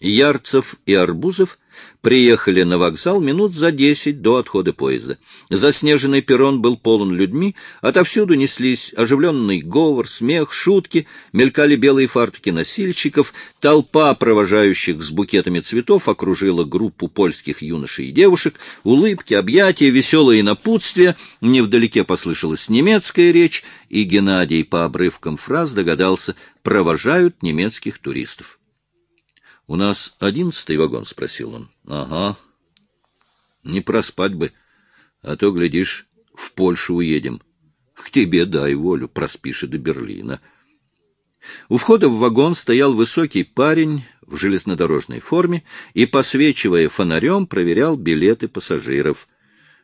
Ярцев и Арбузов приехали на вокзал минут за десять до отхода поезда. Заснеженный перрон был полон людьми, отовсюду неслись оживленный говор, смех, шутки, мелькали белые фартуки носильщиков, толпа провожающих с букетами цветов окружила группу польских юношей и девушек, улыбки, объятия, веселые напутствия, невдалеке послышалась немецкая речь, и Геннадий по обрывкам фраз догадался, провожают немецких туристов. — У нас одиннадцатый вагон? — спросил он. — Ага. Не проспать бы, а то, глядишь, в Польшу уедем. К тебе дай волю, проспишь и до Берлина. У входа в вагон стоял высокий парень в железнодорожной форме и, посвечивая фонарем, проверял билеты пассажиров.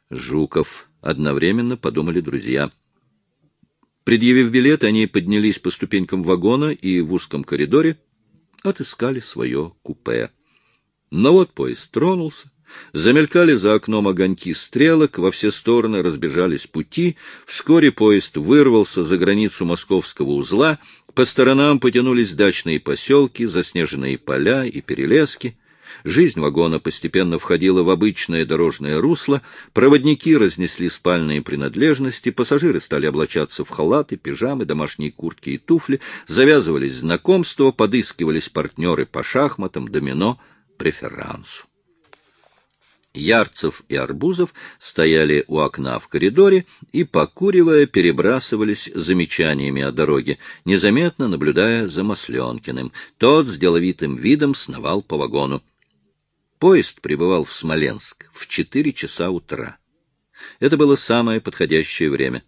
Жуков. Одновременно подумали друзья. Предъявив билет, они поднялись по ступенькам вагона и в узком коридоре отыскали свое купе. Но вот поезд тронулся, замелькали за окном огоньки стрелок, во все стороны разбежались пути, вскоре поезд вырвался за границу московского узла, по сторонам потянулись дачные поселки, заснеженные поля и перелески — Жизнь вагона постепенно входила в обычное дорожное русло, проводники разнесли спальные принадлежности, пассажиры стали облачаться в халаты, пижамы, домашние куртки и туфли, завязывались знакомства, подыскивались партнеры по шахматам, домино, преферансу. Ярцев и Арбузов стояли у окна в коридоре и, покуривая, перебрасывались замечаниями о дороге, незаметно наблюдая за Масленкиным. Тот с деловитым видом сновал по вагону. Поезд прибывал в Смоленск в четыре часа утра. Это было самое подходящее время.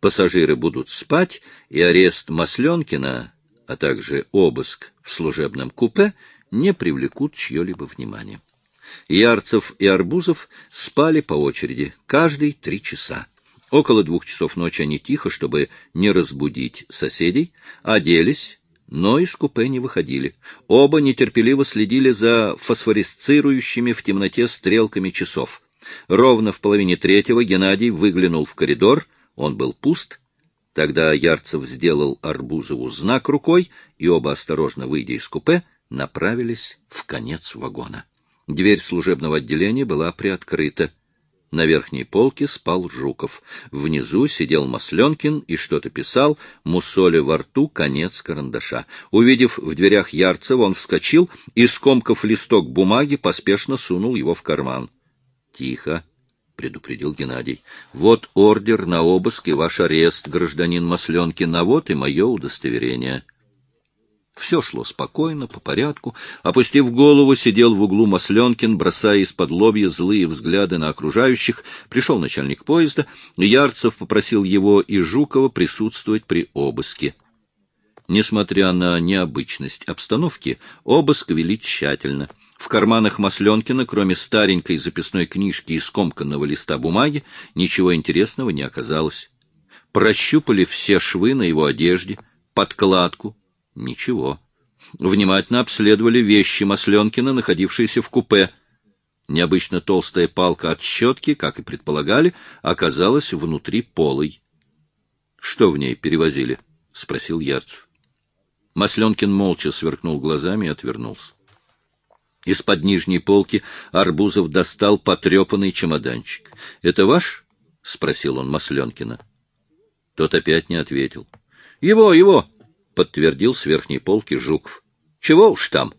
Пассажиры будут спать, и арест Масленкина, а также обыск в служебном купе не привлекут чье-либо внимание. Ярцев и Арбузов спали по очереди, каждый три часа. Около двух часов ночи они тихо, чтобы не разбудить соседей, оделись, но из купе не выходили. Оба нетерпеливо следили за фосфорисцирующими в темноте стрелками часов. Ровно в половине третьего Геннадий выглянул в коридор, он был пуст. Тогда Ярцев сделал Арбузову знак рукой, и оба, осторожно выйдя из купе, направились в конец вагона. Дверь служебного отделения была приоткрыта. На верхней полке спал Жуков. Внизу сидел Масленкин и что-то писал, мусоля во рту конец карандаша. Увидев в дверях Ярцева, он вскочил и, скомкав листок бумаги, поспешно сунул его в карман. — Тихо, — предупредил Геннадий. — Вот ордер на обыск и ваш арест, гражданин Масленкин, а вот и мое удостоверение. — все шло спокойно, по порядку. Опустив голову, сидел в углу Масленкин, бросая из-под лобья злые взгляды на окружающих. Пришел начальник поезда. Ярцев попросил его и Жукова присутствовать при обыске. Несмотря на необычность обстановки, обыск вели тщательно. В карманах Масленкина, кроме старенькой записной книжки и скомканного листа бумаги, ничего интересного не оказалось. Прощупали все швы на его одежде, подкладку, Ничего. Внимательно обследовали вещи Масленкина, находившиеся в купе. Необычно толстая палка от щетки, как и предполагали, оказалась внутри полой. — Что в ней перевозили? — спросил Ярцев. Масленкин молча сверкнул глазами и отвернулся. Из-под нижней полки Арбузов достал потрепанный чемоданчик. — Это ваш? — спросил он Масленкина. Тот опять не ответил. — Его, его! Подтвердил с верхней полки Жуков. Чего уж там?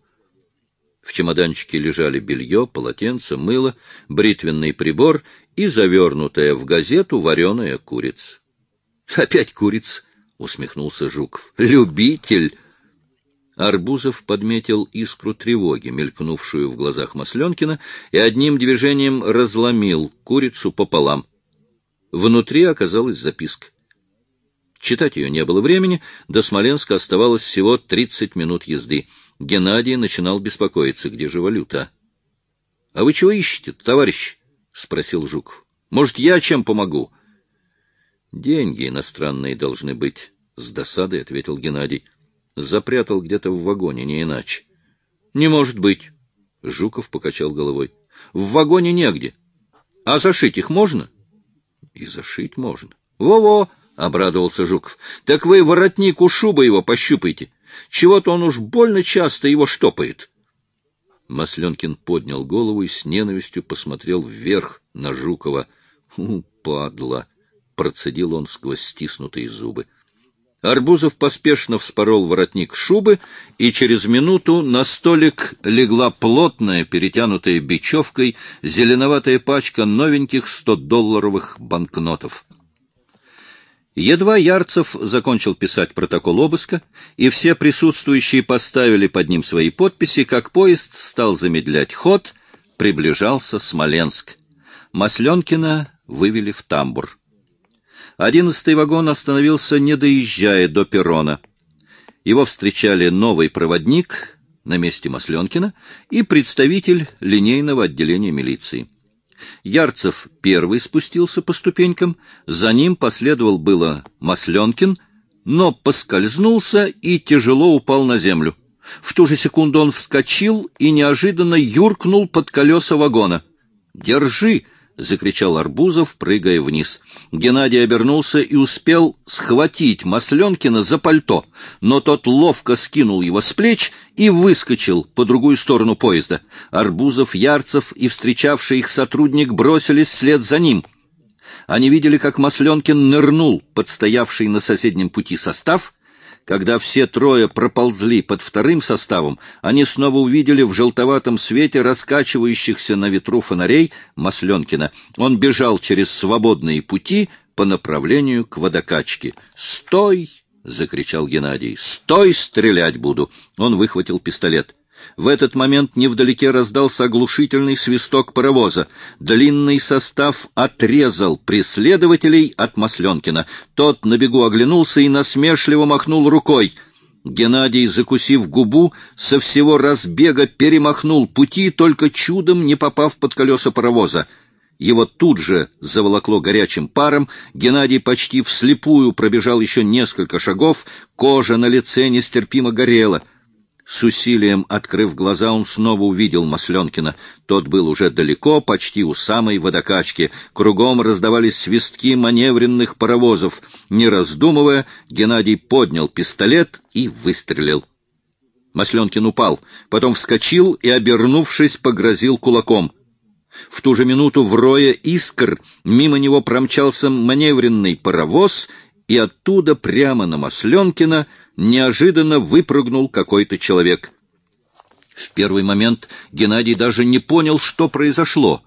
В чемоданчике лежали белье, полотенце, мыло, бритвенный прибор и завернутая в газету вареная курица. — Опять курица! — усмехнулся Жуков. — Любитель! Арбузов подметил искру тревоги, мелькнувшую в глазах Масленкина, и одним движением разломил курицу пополам. Внутри оказалась записка. Читать ее не было времени, до Смоленска оставалось всего 30 минут езды. Геннадий начинал беспокоиться, где же валюта. — А вы чего ищете, товарищ? — спросил Жуков. — Может, я чем помогу? — Деньги иностранные должны быть, — с досадой ответил Геннадий. Запрятал где-то в вагоне, не иначе. — Не может быть. Жуков покачал головой. — В вагоне негде. А зашить их можно? — И зашить можно. Во-во! — обрадовался Жуков. — Так вы воротник у шубы его пощупайте. Чего-то он уж больно часто его штопает. Масленкин поднял голову и с ненавистью посмотрел вверх на Жукова. «У, падла!» — процедил он сквозь стиснутые зубы. Арбузов поспешно вспорол воротник шубы, и через минуту на столик легла плотная, перетянутая бечевкой, зеленоватая пачка новеньких стодолларовых банкнотов. Едва Ярцев закончил писать протокол обыска, и все присутствующие поставили под ним свои подписи, как поезд стал замедлять ход, приближался Смоленск. Масленкина вывели в тамбур. Одиннадцатый вагон остановился, не доезжая до перрона. Его встречали новый проводник на месте Масленкина и представитель линейного отделения милиции. Ярцев первый спустился по ступенькам, за ним последовал было Масленкин, но поскользнулся и тяжело упал на землю. В ту же секунду он вскочил и неожиданно юркнул под колеса вагона. «Держи!» — закричал Арбузов, прыгая вниз. Геннадий обернулся и успел схватить Масленкина за пальто, но тот ловко скинул его с плеч и выскочил по другую сторону поезда. Арбузов, Ярцев и встречавший их сотрудник бросились вслед за ним. Они видели, как Масленкин нырнул под стоявший на соседнем пути состав — когда все трое проползли под вторым составом, они снова увидели в желтоватом свете раскачивающихся на ветру фонарей Масленкина. Он бежал через свободные пути по направлению к водокачке. «Стой!» — закричал Геннадий. «Стой! Стрелять буду!» Он выхватил пистолет. В этот момент невдалеке раздался оглушительный свисток паровоза. Длинный состав отрезал преследователей от Масленкина. Тот на бегу оглянулся и насмешливо махнул рукой. Геннадий, закусив губу, со всего разбега перемахнул пути, только чудом не попав под колеса паровоза. Его тут же заволокло горячим паром, Геннадий почти вслепую пробежал еще несколько шагов, кожа на лице нестерпимо горела — с усилием открыв глаза, он снова увидел Масленкина. Тот был уже далеко, почти у самой водокачки. Кругом раздавались свистки маневренных паровозов. Не раздумывая, Геннадий поднял пистолет и выстрелил. Масленкин упал, потом вскочил и, обернувшись, погрозил кулаком. В ту же минуту в рое искр мимо него промчался маневренный паровоз и оттуда прямо на Масленкина неожиданно выпрыгнул какой-то человек. В первый момент Геннадий даже не понял, что произошло.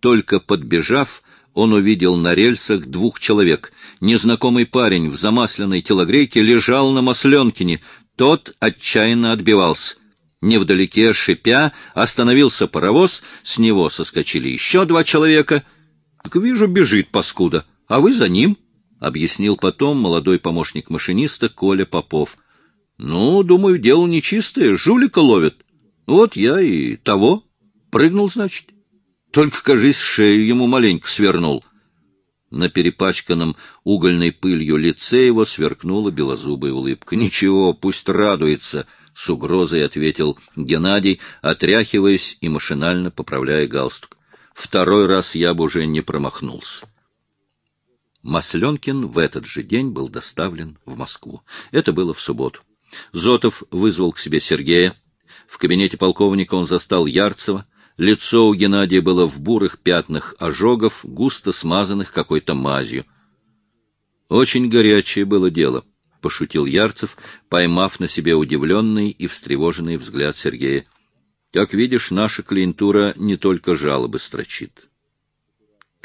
Только подбежав, он увидел на рельсах двух человек. Незнакомый парень в замасленной телогрейке лежал на Масленкине, тот отчаянно отбивался. Невдалеке, шипя, остановился паровоз, с него соскочили еще два человека. — Так вижу, бежит паскуда, а вы за ним —— объяснил потом молодой помощник машиниста Коля Попов. — Ну, думаю, дело нечистое, жулика ловят. Вот я и того. Прыгнул, значит. Только, кажись, шею ему маленько свернул. На перепачканном угольной пылью лице его сверкнула белозубая улыбка. — Ничего, пусть радуется, — с угрозой ответил Геннадий, отряхиваясь и машинально поправляя галстук. — Второй раз я бы уже не промахнулся. Масленкин в этот же день был доставлен в Москву. Это было в субботу. Зотов вызвал к себе Сергея. В кабинете полковника он застал Ярцева. Лицо у Геннадия было в бурых пятнах ожогов, густо смазанных какой-то мазью. «Очень горячее было дело», — пошутил Ярцев, поймав на себе удивленный и встревоженный взгляд Сергея. «Как видишь, наша клиентура не только жалобы строчит».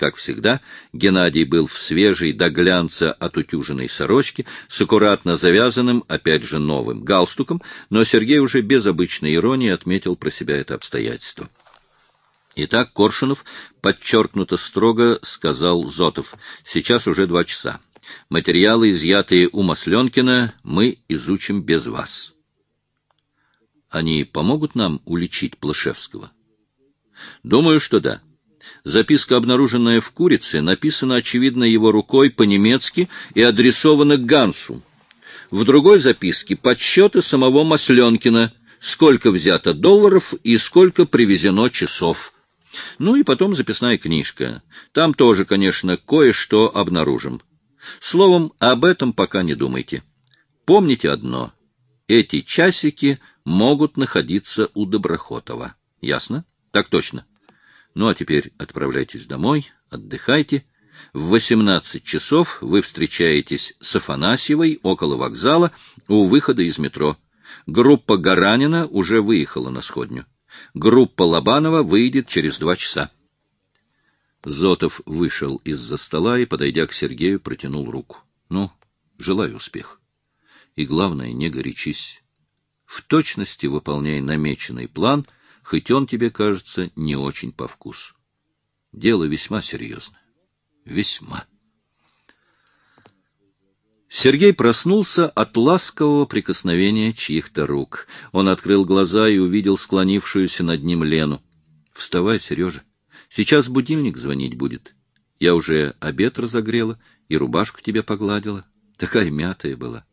Как всегда, Геннадий был в свежей до глянца отутюженной сорочке с аккуратно завязанным, опять же новым, галстуком, но Сергей уже без обычной иронии отметил про себя это обстоятельство. Итак, Коршунов подчеркнуто строго сказал Зотов. Сейчас уже два часа. Материалы, изъятые у Масленкина, мы изучим без вас. Они помогут нам уличить Плашевского? Думаю, что да. Записка, обнаруженная в курице, написана, очевидно, его рукой по-немецки и адресована Гансу. В другой записке подсчеты самого Масленкина, сколько взято долларов и сколько привезено часов. Ну и потом записная книжка. Там тоже, конечно, кое-что обнаружим. Словом, об этом пока не думайте. Помните одно. Эти часики могут находиться у Доброхотова. Ясно? Так точно. Ну, а теперь отправляйтесь домой, отдыхайте. В 18 часов вы встречаетесь с Афанасьевой около вокзала у выхода из метро. Группа Гаранина уже выехала на сходню. Группа Лобанова выйдет через два часа. Зотов вышел из-за стола и, подойдя к Сергею, протянул руку. — Ну, желаю успеха. И главное, не горячись. В точности выполняй намеченный план, хоть он тебе кажется не очень по вкусу. Дело весьма серьезное. Весьма. Сергей проснулся от ласкового прикосновения чьих-то рук. Он открыл глаза и увидел склонившуюся над ним Лену. — Вставай, Сережа. Сейчас будильник звонить будет. Я уже обед разогрела и рубашку тебе погладила. Такая мятая была.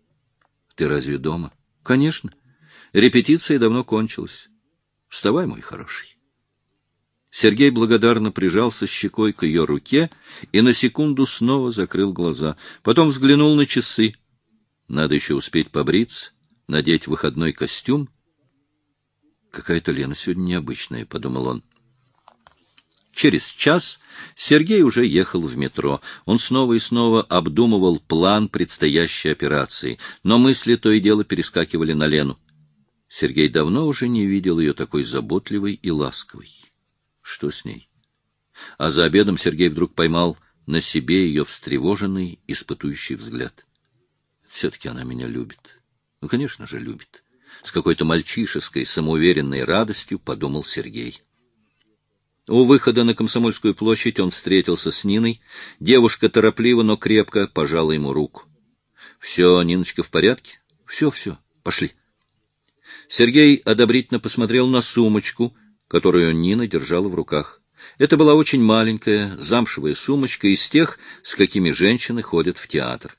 Ты разве дома? Конечно. Репетиция давно кончилась. Вставай, мой хороший. Сергей благодарно прижался щекой к ее руке и на секунду снова закрыл глаза. Потом взглянул на часы. Надо еще успеть побриться, надеть выходной костюм. Какая-то Лена сегодня необычная, — подумал он. Через час Сергей уже ехал в метро. Он снова и снова обдумывал план предстоящей операции, но мысли то и дело перескакивали на Лену. Сергей давно уже не видел ее такой заботливой и ласковой. Что с ней? А за обедом Сергей вдруг поймал на себе ее встревоженный, испытующий взгляд. Все-таки она меня любит. Ну, конечно же, любит. С какой-то мальчишеской, самоуверенной радостью подумал Сергей. У выхода на Комсомольскую площадь он встретился с Ниной. Девушка торопливо, но крепко пожала ему руку. — Все, Ниночка, в порядке? — Все, все, пошли. Сергей одобрительно посмотрел на сумочку, которую Нина держала в руках. Это была очень маленькая замшевая сумочка из тех, с какими женщины ходят в театр.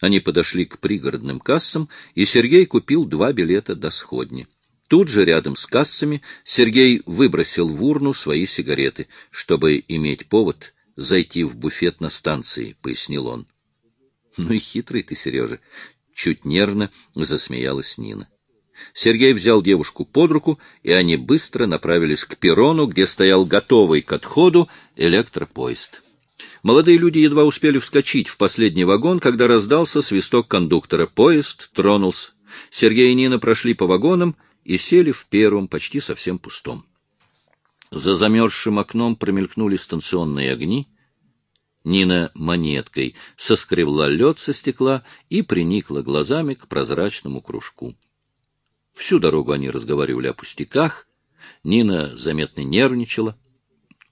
Они подошли к пригородным кассам, и Сергей купил два билета до сходни. Тут же, рядом с кассами, Сергей выбросил в урну свои сигареты, чтобы иметь повод зайти в буфет на станции, — пояснил он. — Ну и хитрый ты, Сережа! — чуть нервно засмеялась Нина. Сергей взял девушку под руку, и они быстро направились к перрону, где стоял готовый к отходу электропоезд. Молодые люди едва успели вскочить в последний вагон, когда раздался свисток кондуктора. Поезд тронулся. Сергей и Нина прошли по вагонам, и сели в первом, почти совсем пустом. За замерзшим окном промелькнули станционные огни. Нина монеткой соскребла лед со стекла и приникла глазами к прозрачному кружку. Всю дорогу они разговаривали о пустяках. Нина заметно нервничала.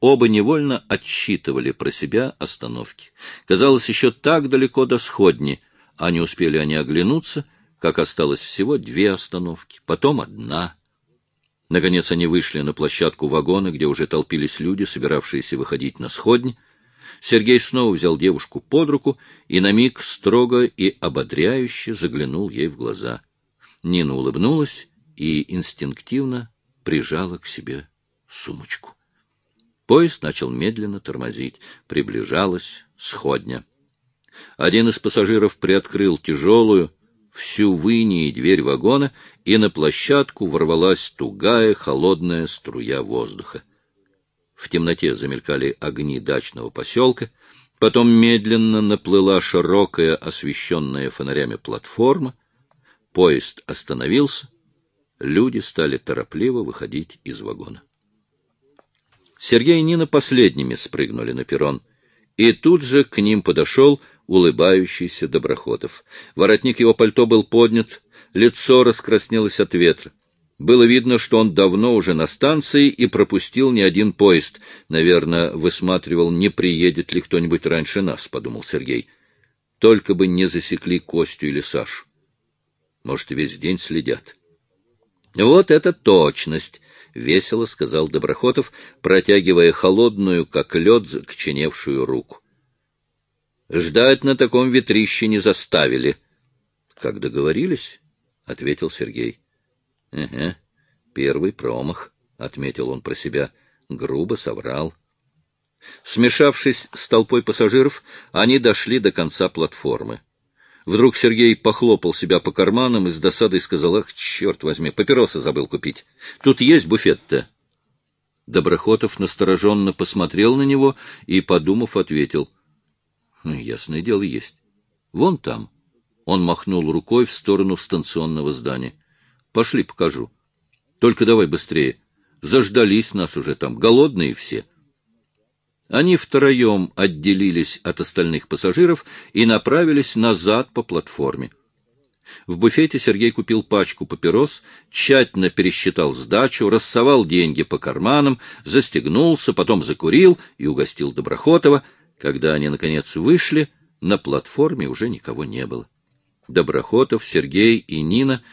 Оба невольно отсчитывали про себя остановки. Казалось, еще так далеко до сходни, а не успели они оглянуться — как осталось всего две остановки, потом одна. Наконец они вышли на площадку вагона, где уже толпились люди, собиравшиеся выходить на сходни. Сергей снова взял девушку под руку и на миг строго и ободряюще заглянул ей в глаза. Нина улыбнулась и инстинктивно прижала к себе сумочку. Поезд начал медленно тормозить. Приближалась сходня. Один из пассажиров приоткрыл тяжелую, всю выни дверь вагона, и на площадку ворвалась тугая холодная струя воздуха. В темноте замелькали огни дачного поселка, потом медленно наплыла широкая, освещенная фонарями платформа, поезд остановился, люди стали торопливо выходить из вагона. Сергей и Нина последними спрыгнули на перрон, и тут же к ним подошел улыбающийся Доброхотов. Воротник его пальто был поднят, лицо раскраснелось от ветра. Было видно, что он давно уже на станции и пропустил не один поезд. Наверное, высматривал, не приедет ли кто-нибудь раньше нас, — подумал Сергей. Только бы не засекли Костю или Сашу. Может, весь день следят. — Вот это точность! — весело сказал Доброхотов, протягивая холодную, как лед, закоченевшую руку. Ждать на таком ветрище не заставили. — Как договорились? — ответил Сергей. — Ага, первый промах, — отметил он про себя. Грубо соврал. Смешавшись с толпой пассажиров, они дошли до конца платформы. Вдруг Сергей похлопал себя по карманам и с досадой сказал, «Ах, черт возьми, папиросы забыл купить. Тут есть буфет-то». Доброхотов настороженно посмотрел на него и, подумав, ответил, «Ну, «Ясное дело, есть. Вон там». Он махнул рукой в сторону станционного здания. «Пошли, покажу. Только давай быстрее. Заждались нас уже там, голодные все». Они втроем отделились от остальных пассажиров и направились назад по платформе. В буфете Сергей купил пачку папирос, тщательно пересчитал сдачу, рассовал деньги по карманам, застегнулся, потом закурил и угостил Доброхотова. Когда они, наконец, вышли, на платформе уже никого не было. Доброхотов, Сергей и Нина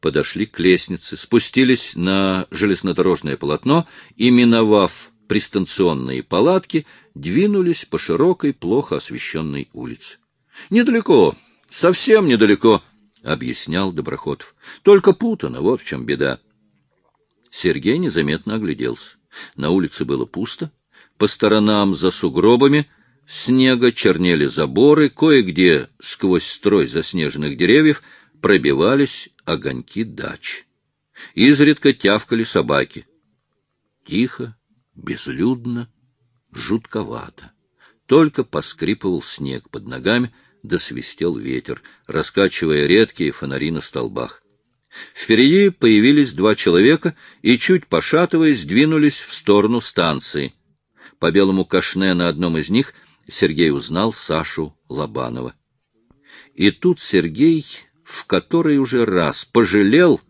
подошли к лестнице, спустились на железнодорожное полотно и, миновав пристанционные палатки, двинулись по широкой, плохо освещенной улице. — Недалеко, совсем недалеко, — объяснял Доброхотов. — Только путано, вот в чем беда. Сергей незаметно огляделся. На улице было пусто. По сторонам за сугробами снега чернели заборы, кое-где сквозь строй заснеженных деревьев пробивались огоньки дач. Изредка тявкали собаки. Тихо, безлюдно, жутковато. Только поскрипывал снег под ногами, да свистел ветер, раскачивая редкие фонари на столбах. Впереди появились два человека и, чуть пошатываясь, двинулись в сторону станции. По белому кашне на одном из них Сергей узнал Сашу Лобанова. И тут Сергей в который уже раз пожалел,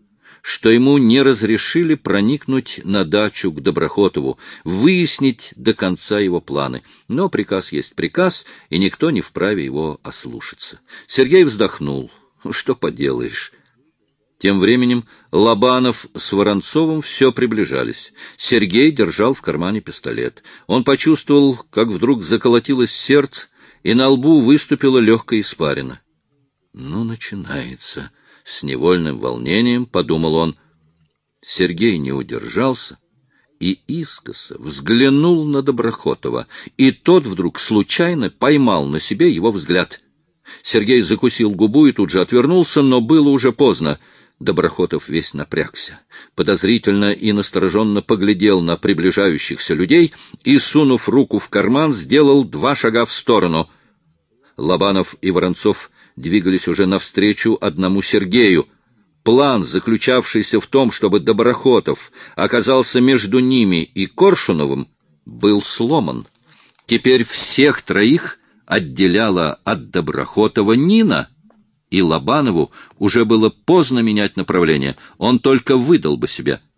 что ему не разрешили проникнуть на дачу к Доброхотову, выяснить до конца его планы. Но приказ есть приказ, и никто не вправе его ослушаться. Сергей вздохнул. Что поделаешь? Тем временем Лобанов с Воронцовым все приближались. Сергей держал в кармане пистолет. Он почувствовал, как вдруг заколотилось сердце, и на лбу выступила легкая испарина. Ну, начинается. С невольным волнением подумал он. Сергей не удержался и искоса взглянул на Доброхотова, и тот вдруг случайно поймал на себе его взгляд. Сергей закусил губу и тут же отвернулся, но было уже поздно. Доброхотов весь напрягся, подозрительно и настороженно поглядел на приближающихся людей и, сунув руку в карман, сделал два шага в сторону. Лобанов и Воронцов двигались уже навстречу одному Сергею. План, заключавшийся в том, чтобы Доброхотов оказался между ними и Коршуновым, был сломан. Теперь всех троих отделяла от Доброхотова Нина, и Лобанову уже было поздно менять направление, он только выдал бы себя —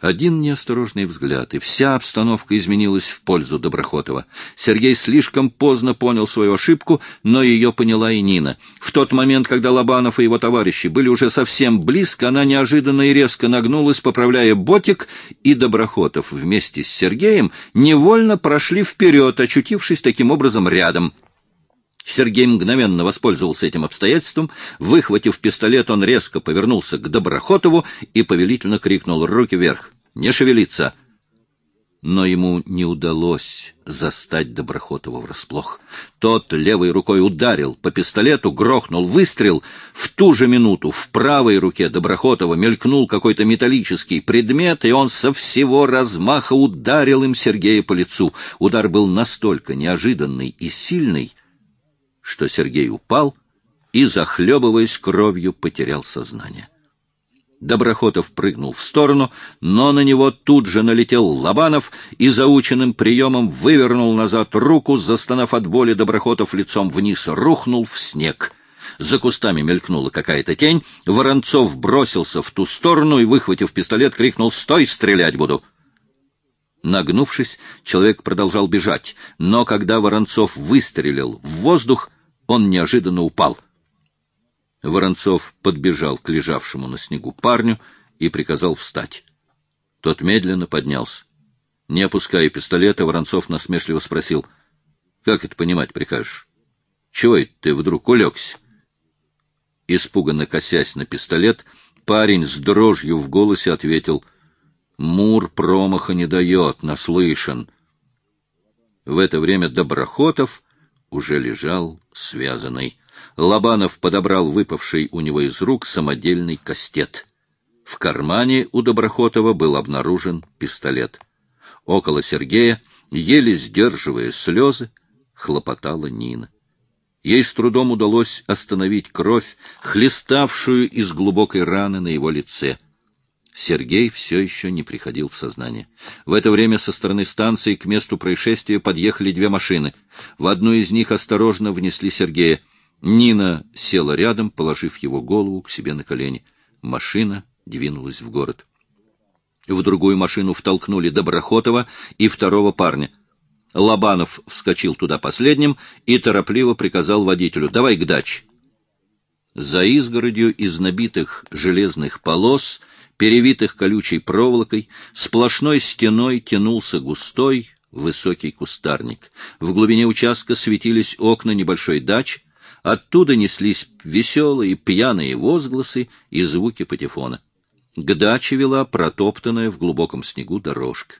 один неосторожный взгляд, и вся обстановка изменилась в пользу Доброхотова. Сергей слишком поздно понял свою ошибку, но ее поняла и Нина. В тот момент, когда Лобанов и его товарищи были уже совсем близко, она неожиданно и резко нагнулась, поправляя ботик, и Доброхотов вместе с Сергеем невольно прошли вперед, очутившись таким образом рядом — Сергей мгновенно воспользовался этим обстоятельством. Выхватив пистолет, он резко повернулся к Доброхотову и повелительно крикнул «Руки вверх! Не шевелиться!» Но ему не удалось застать Доброхотова врасплох. Тот левой рукой ударил по пистолету, грохнул выстрел. В ту же минуту в правой руке Доброхотова мелькнул какой-то металлический предмет, и он со всего размаха ударил им Сергея по лицу. Удар был настолько неожиданный и сильный, что Сергей упал и, захлебываясь кровью, потерял сознание. Доброхотов прыгнул в сторону, но на него тут же налетел Лобанов и заученным приемом вывернул назад руку, застонав от боли, Доброхотов лицом вниз рухнул в снег. За кустами мелькнула какая-то тень, Воронцов бросился в ту сторону и, выхватив пистолет, крикнул «Стой, стрелять буду!» Нагнувшись, человек продолжал бежать, но когда Воронцов выстрелил в воздух, он неожиданно упал. Воронцов подбежал к лежавшему на снегу парню и приказал встать. Тот медленно поднялся. Не опуская пистолета, Воронцов насмешливо спросил, «Как это понимать прикажешь? Чего это ты вдруг улегся?» Испуганно косясь на пистолет, парень с дрожью в голосе ответил, «Мур промаха не дает, наслышан». В это время Доброхотов уже лежал связанный. Лобанов подобрал выпавший у него из рук самодельный кастет. В кармане у Доброхотова был обнаружен пистолет. Около Сергея, еле сдерживая слезы, хлопотала Нина. Ей с трудом удалось остановить кровь, хлеставшую из глубокой раны на его лице. Сергей все еще не приходил в сознание. В это время со стороны станции к месту происшествия подъехали две машины. В одну из них осторожно внесли Сергея. Нина села рядом, положив его голову к себе на колени. Машина двинулась в город. В другую машину втолкнули Доброхотова и второго парня. Лобанов вскочил туда последним и торопливо приказал водителю «давай к даче». За изгородью из набитых железных полос, перевитых колючей проволокой, сплошной стеной тянулся густой, высокий кустарник. В глубине участка светились окна небольшой дачи, оттуда неслись веселые пьяные возгласы и звуки патефона. К даче вела протоптанная в глубоком снегу дорожка.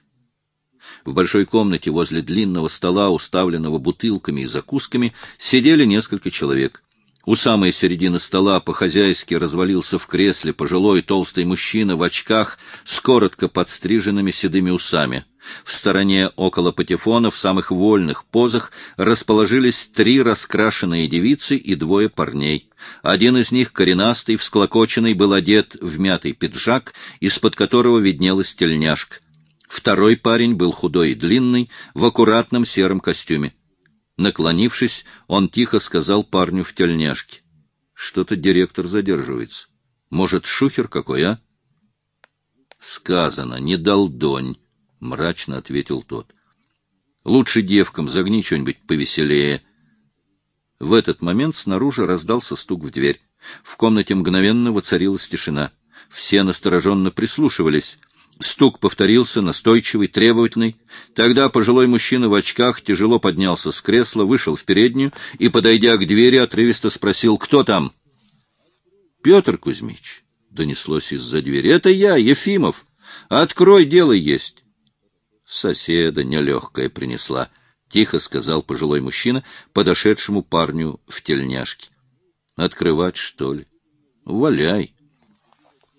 В большой комнате возле длинного стола, уставленного бутылками и закусками, сидели несколько человек. У самой середины стола по-хозяйски развалился в кресле пожилой толстый мужчина в очках с коротко подстриженными седыми усами. В стороне около патефона в самых вольных позах расположились три раскрашенные девицы и двое парней. Один из них, коренастый, всклокоченный, был одет в мятый пиджак, из-под которого виднелась тельняшка. Второй парень был худой и длинный, в аккуратном сером костюме. Наклонившись, он тихо сказал парню в тельняшке. — Что-то директор задерживается. Может, шухер какой, а? — Сказано, не долдонь. — мрачно ответил тот. — Лучше девкам загни что-нибудь повеселее. В этот момент снаружи раздался стук в дверь. В комнате мгновенно воцарилась тишина. Все настороженно прислушивались. Стук повторился, настойчивый, требовательный. Тогда пожилой мужчина в очках тяжело поднялся с кресла, вышел в переднюю и, подойдя к двери, отрывисто спросил, кто там? — Петр Кузьмич, — донеслось из-за двери. — Это я, Ефимов. Открой, дело есть. Соседа нелегкая принесла, — тихо сказал пожилой мужчина, подошедшему парню в тельняшке. — Открывать, что ли? — Валяй.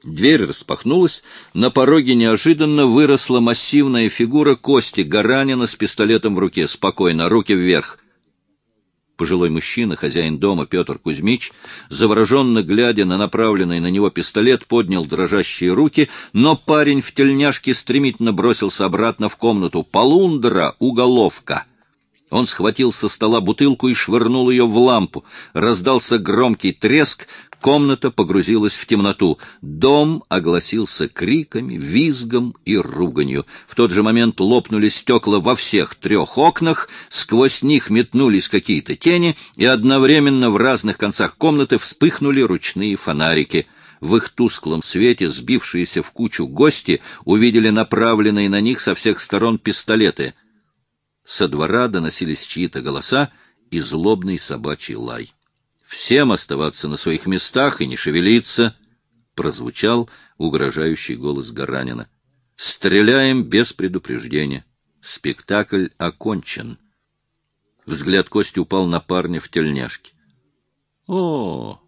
Дверь распахнулась, на пороге неожиданно выросла массивная фигура Кости Гаранина с пистолетом в руке. Спокойно, руки вверх. Пожилой мужчина, хозяин дома Петр Кузьмич, завороженно глядя на направленный на него пистолет, поднял дрожащие руки, но парень в тельняшке стремительно бросился обратно в комнату. «Полундра! Уголовка!» Он схватил со стола бутылку и швырнул ее в лампу. Раздался громкий треск, комната погрузилась в темноту. Дом огласился криками, визгом и руганью. В тот же момент лопнули стекла во всех трех окнах, сквозь них метнулись какие-то тени, и одновременно в разных концах комнаты вспыхнули ручные фонарики — в их тусклом свете сбившиеся в кучу гости увидели направленные на них со всех сторон пистолеты — со двора доносились чьи-то голоса и злобный собачий лай. «Всем оставаться на своих местах и не шевелиться!» — прозвучал угрожающий голос Гаранина. «Стреляем без предупреждения. Спектакль окончен». Взгляд Кости упал на парня в тельняшке. «О,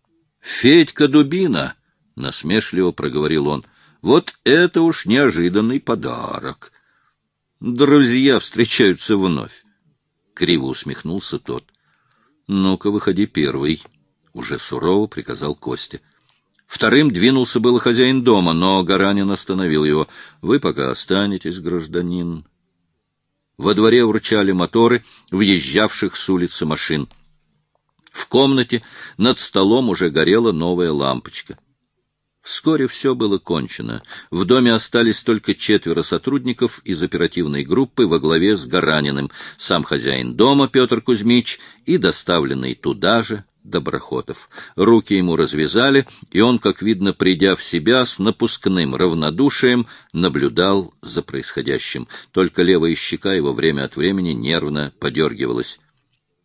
Федька Дубина!» — насмешливо проговорил он. «Вот это уж неожиданный подарок!» Друзья встречаются вновь. Криво усмехнулся тот. Ну-ка, выходи первый. Уже сурово приказал Костя. Вторым двинулся был хозяин дома, но Гаранин остановил его. Вы пока останетесь, гражданин. Во дворе урчали моторы въезжавших с улицы машин. В комнате над столом уже горела новая лампочка. Вскоре все было кончено. В доме остались только четверо сотрудников из оперативной группы во главе с Гараниным, сам хозяин дома Петр Кузьмич и доставленный туда же Доброхотов. Руки ему развязали, и он, как видно, придя в себя, с напускным равнодушием наблюдал за происходящим. Только левая щека его время от времени нервно подергивалась.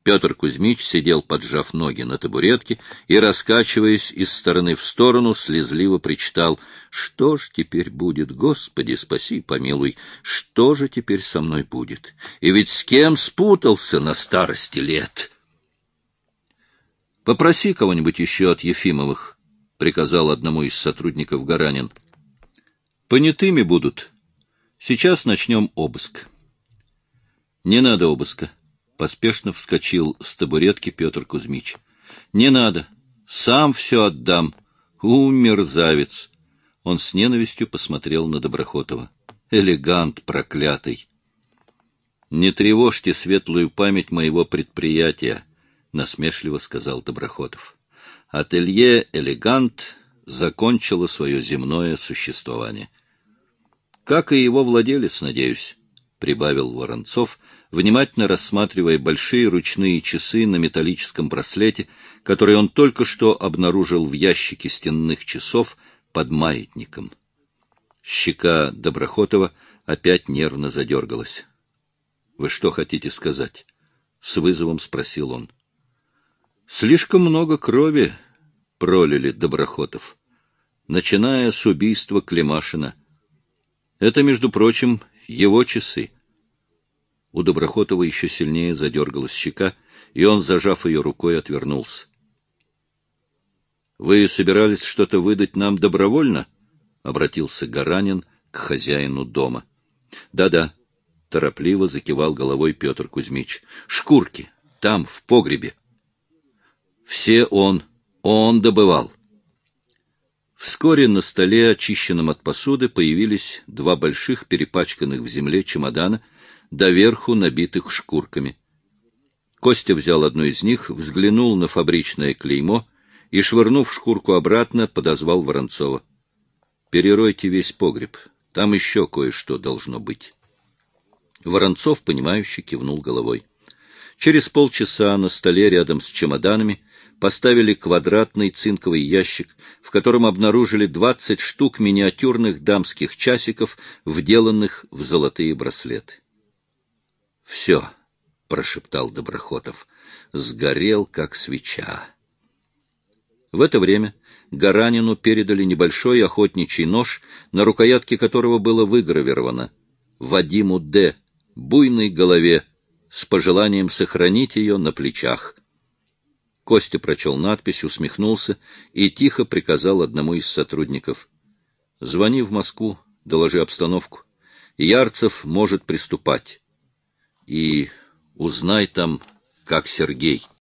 Петр Кузьмич сидел, поджав ноги на табуретке, и, раскачиваясь из стороны в сторону, слезливо причитал, «Что ж теперь будет, Господи, спаси, помилуй, что же теперь со мной будет? И ведь с кем спутался на старости лет?» Попроси кого-нибудь еще от Ефимовых, — приказал одному из сотрудников Гаранин. Понятыми будут. Сейчас начнем обыск. Не надо обыска. Поспешно вскочил с табуретки Петр Кузьмич. Не надо. Сам все отдам. У, мерзавец! Он с ненавистью посмотрел на Доброхотова. Элегант проклятый! Не тревожьте светлую память моего предприятия, насмешливо сказал Доброхотов. Ателье «Элегант» закончило свое земное существование. Как и его владелец, надеюсь, прибавил Воронцов, внимательно рассматривая большие ручные часы на металлическом браслете, которые он только что обнаружил в ящике стенных часов под маятником. Щека Доброхотова опять нервно задергалась. — Вы что хотите сказать? — с вызовом спросил он. — Слишком много крови пролили Доброхотов, начиная с убийства Климашина. Это, между прочим, его часы. У Доброхотова еще сильнее задергалась щека, и он, зажав ее рукой, отвернулся. — Вы собирались что-то выдать нам добровольно? — обратился Гаранин к хозяину дома. Да — Да-да, — торопливо закивал головой Петр Кузьмич. — Шкурки, там, в погребе. — Все он, он добывал. Вскоре на столе, очищенном от посуды, появились два больших перепачканных в земле чемодана — доверху набитых шкурками. Костя взял одну из них, взглянул на фабричное клеймо и, швырнув шкурку обратно, подозвал Воронцова. — Переройте весь погреб, там еще кое-что должно быть. Воронцов, понимающе кивнул головой. Через полчаса на столе рядом с чемоданами поставили квадратный цинковый ящик, в котором обнаружили двадцать штук миниатюрных дамских часиков, вделанных в золотые браслеты. — Все, — прошептал Доброхотов, — сгорел, как свеча. В это время Гаранину передали небольшой охотничий нож, на рукоятке которого было выгравировано «Вадиму Д. буйной голове, с пожеланием сохранить ее на плечах». Костя прочел надпись, усмехнулся и тихо приказал одному из сотрудников. — Звони в Москву, доложи обстановку. Ярцев может приступать и узнай там, как Сергей.